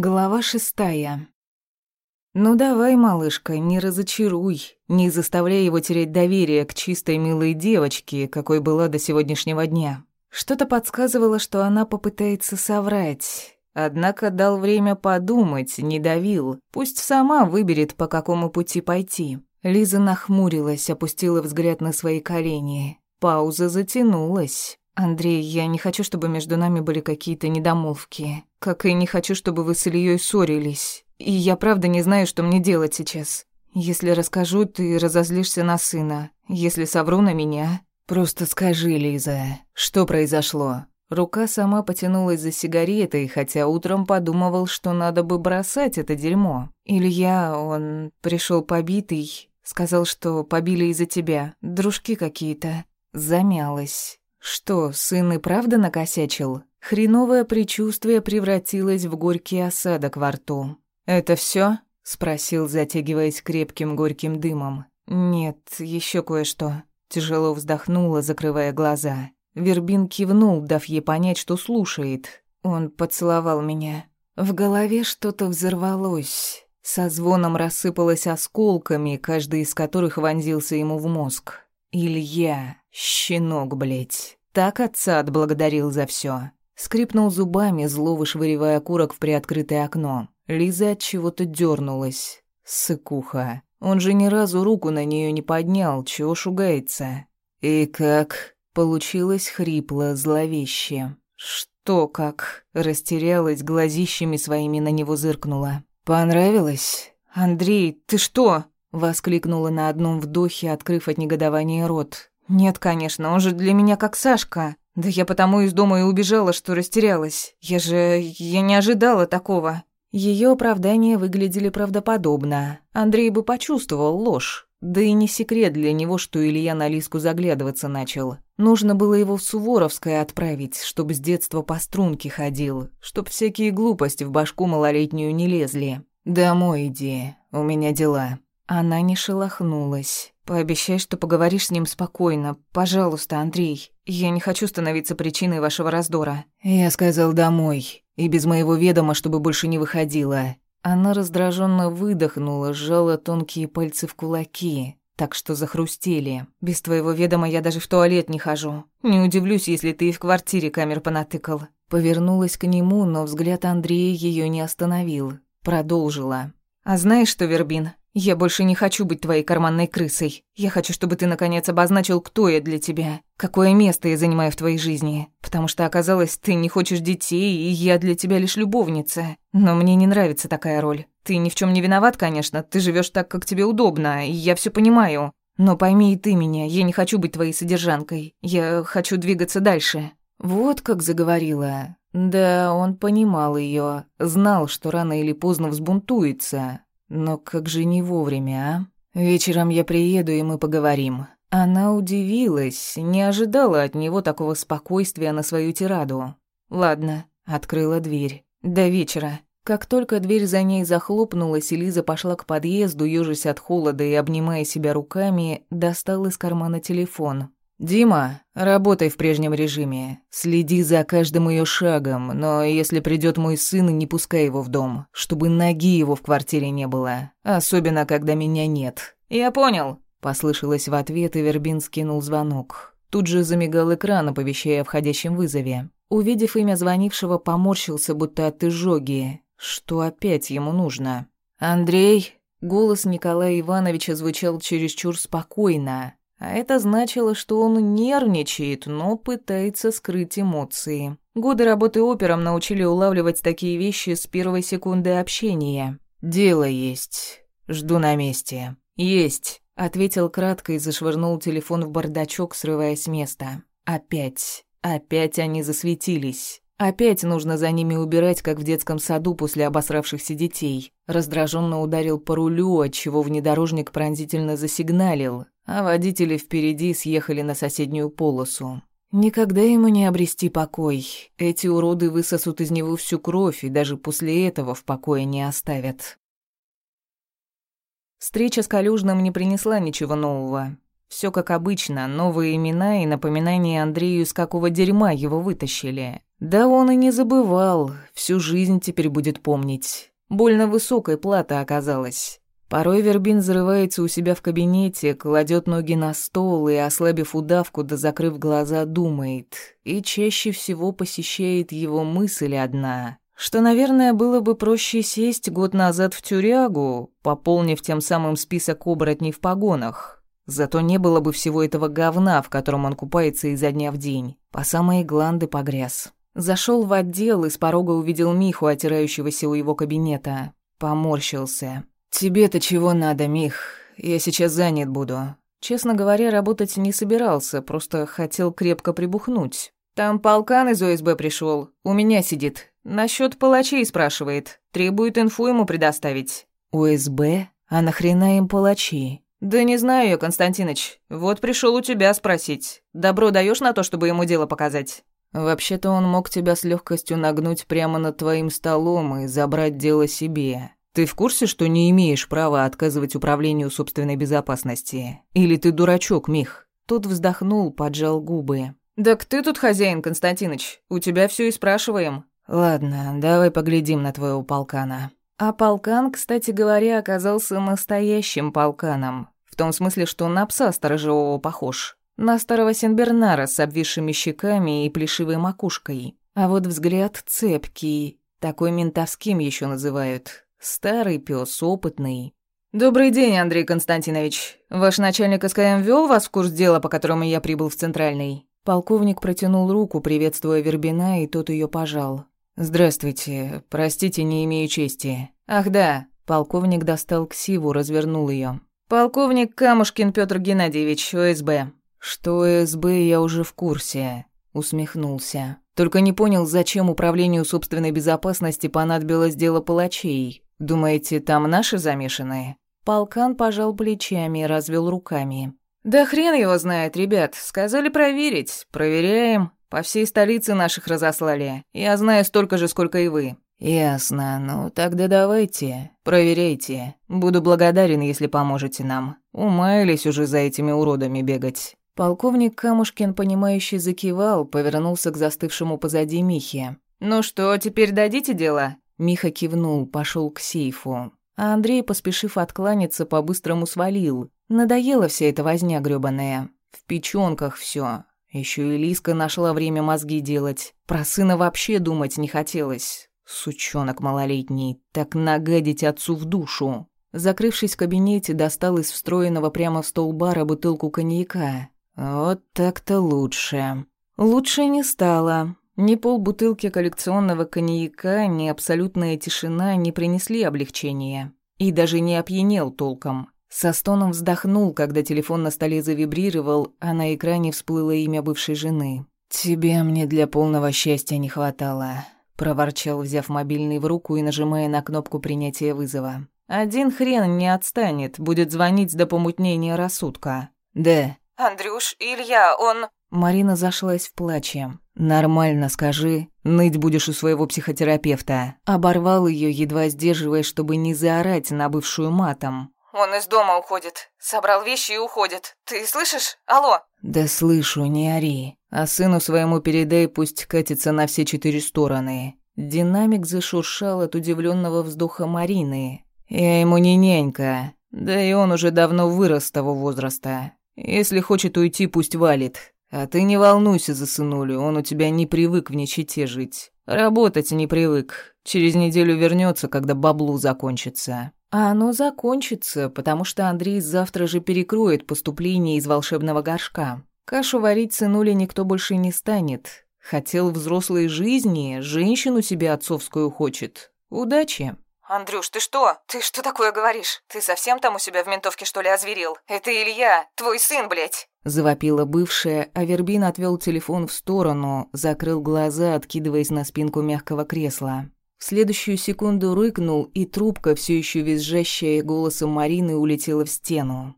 Глава шестая. «Ну давай, малышка, не разочаруй, не заставляй его терять доверие к чистой милой девочке, какой была до сегодняшнего дня». Что-то подсказывало, что она попытается соврать. Однако дал время подумать, не давил. Пусть сама выберет, по какому пути пойти. Лиза нахмурилась, опустила взгляд на свои колени. Пауза затянулась. «Андрей, я не хочу, чтобы между нами были какие-то недомолвки. Как и не хочу, чтобы вы с Ильей ссорились. И я правда не знаю, что мне делать сейчас. Если расскажу, ты разозлишься на сына. Если совру на меня... Просто скажи, Лиза, что произошло? Рука сама потянулась за сигаретой, хотя утром подумывал, что надо бы бросать это дерьмо. Илья, он пришел побитый, сказал, что побили из-за тебя. Дружки какие-то. Замялась. Что, сын и правда накосячил? Хреновое предчувствие превратилось в горький осадок во рту. «Это все? спросил, затягиваясь крепким горьким дымом. «Нет, еще кое-что». Тяжело вздохнула, закрывая глаза. Вербин кивнул, дав ей понять, что слушает. Он поцеловал меня. В голове что-то взорвалось. Со звоном рассыпалось осколками, каждый из которых вонзился ему в мозг. Илья, щенок, блядь. Так отца отблагодарил за все. Скрипнул зубами, зло вышвыривая окурок в приоткрытое окно. Лиза от чего-то дернулась. Сыкуха. Он же ни разу руку на нее не поднял, чего шугается. И как? Получилось хрипло, зловеще. Что как? Растерялась, глазищами своими на него зыркнула. Понравилось? Андрей, ты что? Воскликнула на одном вдохе, открыв от негодования рот. Нет, конечно, он же для меня как Сашка. Да я потому из дома и убежала, что растерялась. Я же... я не ожидала такого. Ее оправдания выглядели правдоподобно. Андрей бы почувствовал ложь. Да и не секрет для него, что Илья на Лиску заглядываться начал. Нужно было его в Суворовское отправить, чтобы с детства по струнке ходил, чтоб всякие глупости в башку малолетнюю не лезли. «Домой иди, у меня дела». Она не шелохнулась. Пообещай, что поговоришь с ним спокойно. Пожалуйста, Андрей. Я не хочу становиться причиной вашего раздора. Я сказал домой. И без моего ведома, чтобы больше не выходила. Она раздраженно выдохнула, сжала тонкие пальцы в кулаки, так что захрустели. Без твоего ведома я даже в туалет не хожу. Не удивлюсь, если ты и в квартире камер понатыкал. Повернулась к нему, но взгляд Андрея ее не остановил. Продолжила. А знаешь что, Вербин, я больше не хочу быть твоей карманной крысой. Я хочу, чтобы ты наконец обозначил, кто я для тебя, какое место я занимаю в твоей жизни. Потому что оказалось, ты не хочешь детей, и я для тебя лишь любовница. Но мне не нравится такая роль. Ты ни в чем не виноват, конечно. Ты живешь так, как тебе удобно, и я все понимаю. Но пойми и ты меня, я не хочу быть твоей содержанкой. Я хочу двигаться дальше. Вот как заговорила. Да, он понимал ее, знал, что рано или поздно взбунтуется, но как же не вовремя, а? Вечером я приеду, и мы поговорим. Она удивилась, не ожидала от него такого спокойствия на свою тираду. Ладно, открыла дверь. До вечера. Как только дверь за ней захлопнулась, и Лиза пошла к подъезду, ёжась от холода и обнимая себя руками, достал из кармана телефон. «Дима, работай в прежнем режиме. Следи за каждым ее шагом, но если придет мой сын, не пускай его в дом, чтобы ноги его в квартире не было, особенно когда меня нет». «Я понял», — послышалось в ответ, и Вербин скинул звонок. Тут же замигал экран, оповещая о входящем вызове. Увидев имя звонившего, поморщился, будто от изжоги. Что опять ему нужно? «Андрей?» Голос Николая Ивановича звучал чересчур спокойно, а это значило, что он нервничает, но пытается скрыть эмоции. Годы работы опером научили улавливать такие вещи с первой секунды общения. «Дело есть. Жду на месте». «Есть», — ответил кратко и зашвырнул телефон в бардачок, срывая с места. «Опять. Опять они засветились». Опять нужно за ними убирать, как в детском саду после обосравшихся детей. Раздраженно ударил по рулю, отчего внедорожник пронзительно засигналил, а водители впереди съехали на соседнюю полосу. Никогда ему не обрести покой. Эти уроды высосут из него всю кровь и даже после этого в покое не оставят. Встреча с Калюжным не принесла ничего нового. Все как обычно, новые имена и напоминания Андрею, из какого дерьма его вытащили. Да он и не забывал, всю жизнь теперь будет помнить. Больно высокой плата оказалась. Порой Вербин взрывается у себя в кабинете, кладет ноги на стол и, ослабив удавку да закрыв глаза, думает. И чаще всего посещает его мысль одна, что, наверное, было бы проще сесть год назад в тюрягу, пополнив тем самым список оборотней в погонах. Зато не было бы всего этого говна, в котором он купается изо дня в день. По самые гланды погряз. Зашел в отдел и с порога увидел Миху, отирающегося у его кабинета. Поморщился. «Тебе-то чего надо, Мих? Я сейчас занят буду». Честно говоря, работать не собирался, просто хотел крепко прибухнуть. «Там полкан из ОСБ пришел, у меня сидит. Насчет палачей спрашивает. Требует инфу ему предоставить». «ОСБ? А нахрена им палачи?» «Да не знаю я, Константиныч. Вот пришел у тебя спросить. Добро даешь на то, чтобы ему дело показать?» «Вообще-то он мог тебя с легкостью нагнуть прямо над твоим столом и забрать дело себе. Ты в курсе, что не имеешь права отказывать управлению собственной безопасности? Или ты дурачок, Мих?» Тот вздохнул, поджал губы. «Так ты тут хозяин, Константиныч. У тебя все и спрашиваем». «Ладно, давай поглядим на твоего полкана». А полкан, кстати говоря, оказался настоящим полканом. В том смысле, что на пса сторожевого похож. На старого Сенбернара с обвисшими щеками и плешивой макушкой. А вот взгляд цепкий. Такой ментовским еще называют. Старый пес, опытный. «Добрый день, Андрей Константинович. Ваш начальник СКМ вел вас в курс дела, по которому я прибыл в Центральный?» Полковник протянул руку, приветствуя Вербина, и тот ее пожал. «Здравствуйте. Простите, не имею чести». «Ах да». Полковник достал ксиву, развернул ее. «Полковник Камушкин Петр Геннадьевич, ОСБ. «Что СБ, я уже в курсе», — усмехнулся. «Только не понял, зачем управлению собственной безопасности понадобилось дело палачей. Думаете, там наши замешаны?» Полкан пожал плечами и развел руками. «Да хрен его знает, ребят. Сказали проверить. Проверяем. По всей столице наших разослали. Я знаю столько же, сколько и вы». «Ясно. Ну, тогда давайте. Проверяйте. Буду благодарен, если поможете нам. Умаялись уже за этими уродами бегать». Полковник Камушкин, понимающе закивал, повернулся к застывшему позади Михе. «Ну что, теперь дадите дело?» Миха кивнул, пошел к сейфу. А Андрей, поспешив откланяться, по-быстрому свалил. Надоела вся эта возня грёбаная. В печёнках всё. Ещё и Лиска нашла время мозги делать. Про сына вообще думать не хотелось. Сучонок малолетний, так нагадить отцу в душу. Закрывшись в кабинете, достал из встроенного прямо в стол бара бутылку коньяка. Вот так-то лучше. Лучше не стало. Ни полбутылки коллекционного коньяка, ни абсолютная тишина не принесли облегчения. И даже не опьянел толком. Со стоном вздохнул, когда телефон на столе завибрировал, а на экране всплыло имя бывшей жены. «Тебе мне для полного счастья не хватало», — проворчал, взяв мобильный в руку и нажимая на кнопку принятия вызова. «Один хрен не отстанет, будет звонить до помутнения рассудка». «Да», «Андрюш, Илья, он...» Марина зашлась в плаче. «Нормально, скажи. Ныть будешь у своего психотерапевта». Оборвал ее, едва сдерживая, чтобы не заорать на бывшую матом. «Он из дома уходит. Собрал вещи и уходит. Ты слышишь? Алло?» «Да слышу, не ори. А сыну своему передай, пусть катится на все четыре стороны». Динамик зашуршал от удивленного вздоха Марины. «Я ему не нянька. Да и он уже давно вырос с того возраста. Если хочет уйти, пусть валит. А ты не волнуйся за сынулю, он у тебя не привык в нищете жить. Работать не привык. Через неделю вернется, когда баблу закончится. А оно закончится, потому что Андрей завтра же перекроет поступление из волшебного горшка. Кашу варить сынуле никто больше не станет. Хотел взрослой жизни, женщину себе отцовскую хочет. Удачи. «Андрюш, ты что? Ты что такое говоришь? Ты совсем там у себя в ментовке, что ли, озверел? Это Илья, твой сын, блядь!» Завопила бывшая, а Вербин отвел телефон в сторону, закрыл глаза, откидываясь на спинку мягкого кресла. В следующую секунду рыкнул, и трубка, все еще визжащая голосом Марины, улетела в стену.